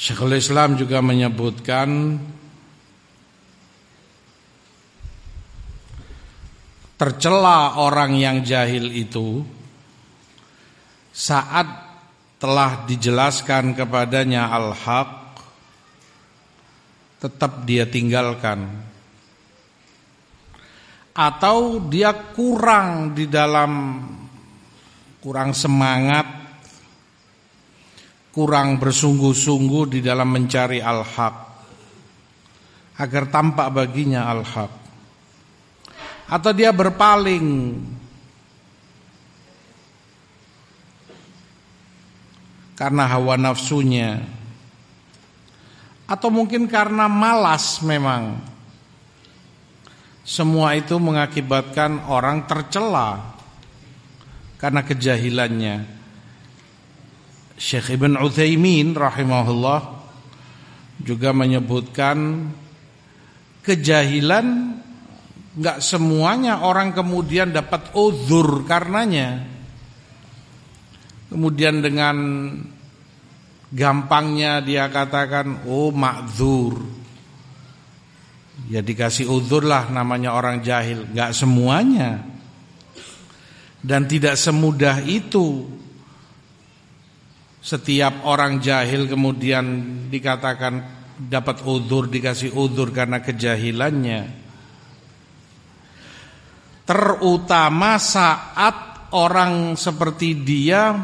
Syekhul Islam juga menyebutkan tercela orang yang jahil itu saat telah dijelaskan kepadanya al-haq tetap dia tinggalkan. Atau dia kurang di dalam kurang semangat kurang bersungguh-sungguh di dalam mencari al-haq. Agar tampak baginya al-haq. Atau dia berpaling. Karena hawa nafsunya. Atau mungkin karena malas memang. Semua itu mengakibatkan orang tercela. Karena kejahilannya Syekh Ibn Uthaymin rahimahullah juga menyebutkan kejahilan nggak semuanya orang kemudian dapat uzur karenanya. Kemudian dengan gampangnya dia katakan oh makzur. Ya dikasih uzur lah namanya orang jahil, nggak semuanya. Dan tidak semudah itu setiap orang jahil kemudian dikatakan dapat udur dikasih udur karena kejahilannya. Terutama saat orang seperti dia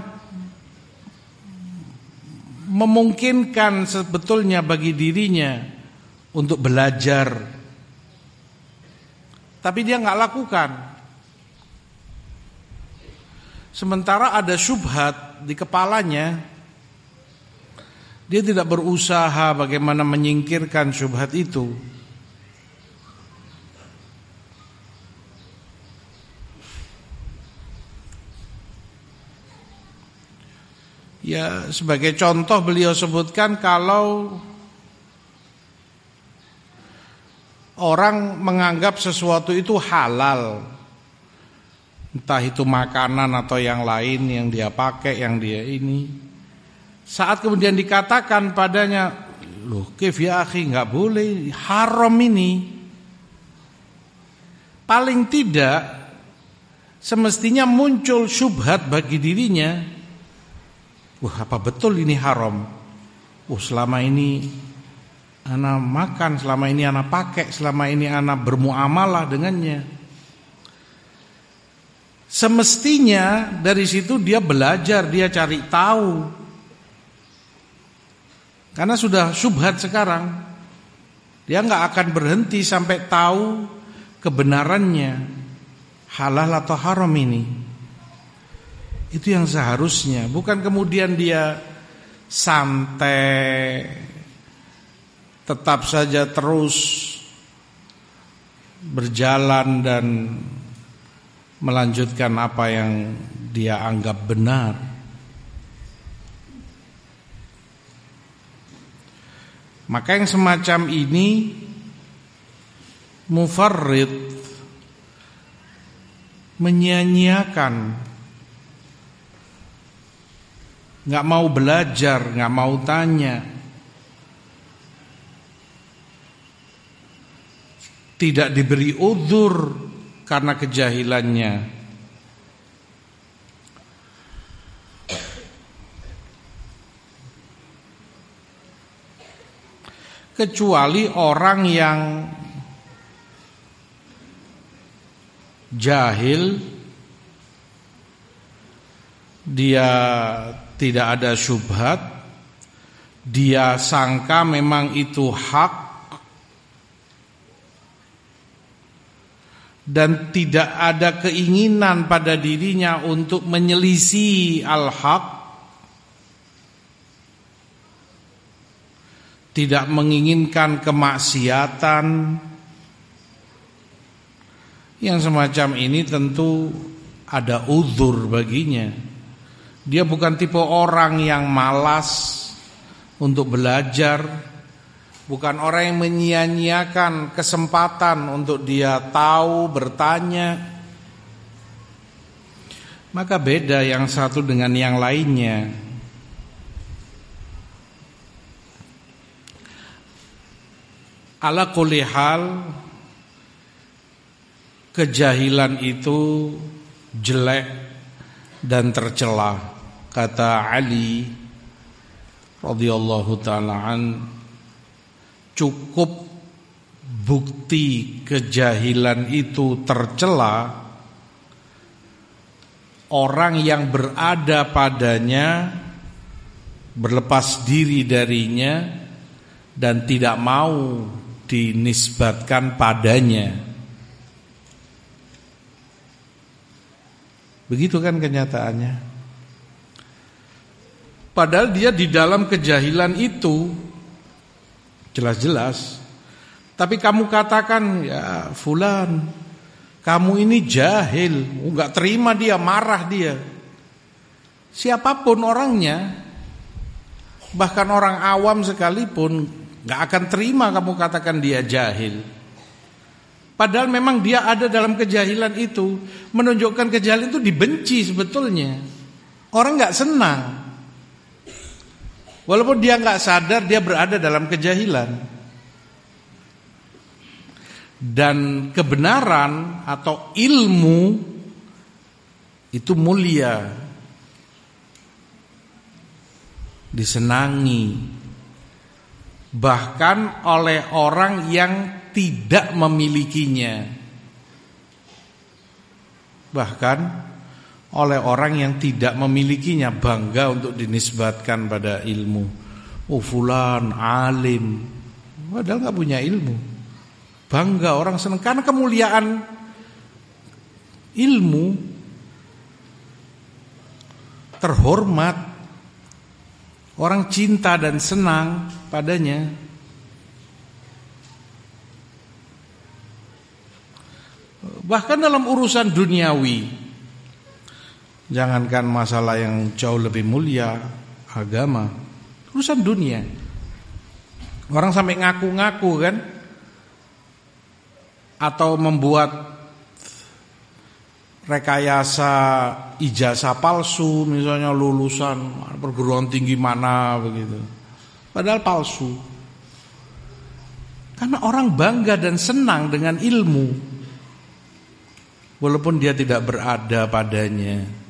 memungkinkan sebetulnya bagi dirinya untuk belajar. Tapi dia nggak lakukan sementara ada syubhat di kepalanya dia tidak berusaha bagaimana menyingkirkan syubhat itu. Ya sebagai contoh beliau sebutkan kalau orang menganggap sesuatu itu halal Entah itu makanan atau yang lain yang dia pakai, yang dia ini. Saat kemudian dikatakan padanya, loh kif ya akhi nggak boleh, haram ini. Paling tidak semestinya muncul syubhat bagi dirinya. Wah apa betul ini haram? Wah selama ini anak makan, selama ini anak pakai, selama ini anak bermuamalah dengannya. Semestinya dari situ dia belajar, dia cari tahu. Karena sudah subhat sekarang. Dia nggak akan berhenti sampai tahu kebenarannya halal atau haram ini. Itu yang seharusnya, bukan kemudian dia santai tetap saja terus berjalan dan melanjutkan apa yang dia anggap benar. Maka yang semacam ini mufarrid menyanyiakan nggak mau belajar, nggak mau tanya. Tidak diberi udur karena kejahilannya. Kecuali orang yang jahil dia tidak ada syubhat dia sangka memang itu hak dan tidak ada keinginan pada dirinya untuk menyelisih al-haq. Tidak menginginkan kemaksiatan. Yang semacam ini tentu ada uzur baginya. Dia bukan tipe orang yang malas untuk belajar Bukan orang yang menyia-nyiakan kesempatan untuk dia tahu, bertanya. Maka beda yang satu dengan yang lainnya. ala kulli hal kejahilan itu jelek dan tercela kata Ali radhiyallahu taala an cukup bukti kejahilan itu tercela orang yang berada padanya berlepas diri darinya dan tidak mau dinisbatkan padanya. Begitu kan kenyataannya? Padahal dia di dalam kejahilan itu jelas-jelas tapi kamu katakan ya fulan, kamu ini jahil, oh, terima dia, marah dia. Siapa pun orangnya, bahkan orang awam sekalipun enggak akan terima kamu katakan dia jahil. Padahal memang dia ada dalam kejahilan itu, menunjukkan kejahilan itu dibenci sebetulnya. Orang enggak senang. Walaupun dia enggak sadar dia berada dalam kejahilan. Dan kebenaran atau ilmu itu mulia. Disenangi. Bahkan oleh orang yang tidak memilikinya. Bahkan oleh orang yang tidak memilikinya bangga untuk dinisbatkan pada ilmu. Oh fulan alim. Padahal nggak punya ilmu. Bangga orang senang karena kemuliaan ilmu terhormat. Orang cinta dan senang padanya. Bahkan dalam urusan duniawi jangankan masalah yang jauh lebih mulia agama urusan dunia. Orang sampai ngaku-ngaku kan? Atau membuat rekayasa ijazah palsu misalnya lulusan perguruan tinggi mana begitu. Padahal palsu. Karena orang bangga dan senang dengan ilmu walaupun dia tidak berada padanya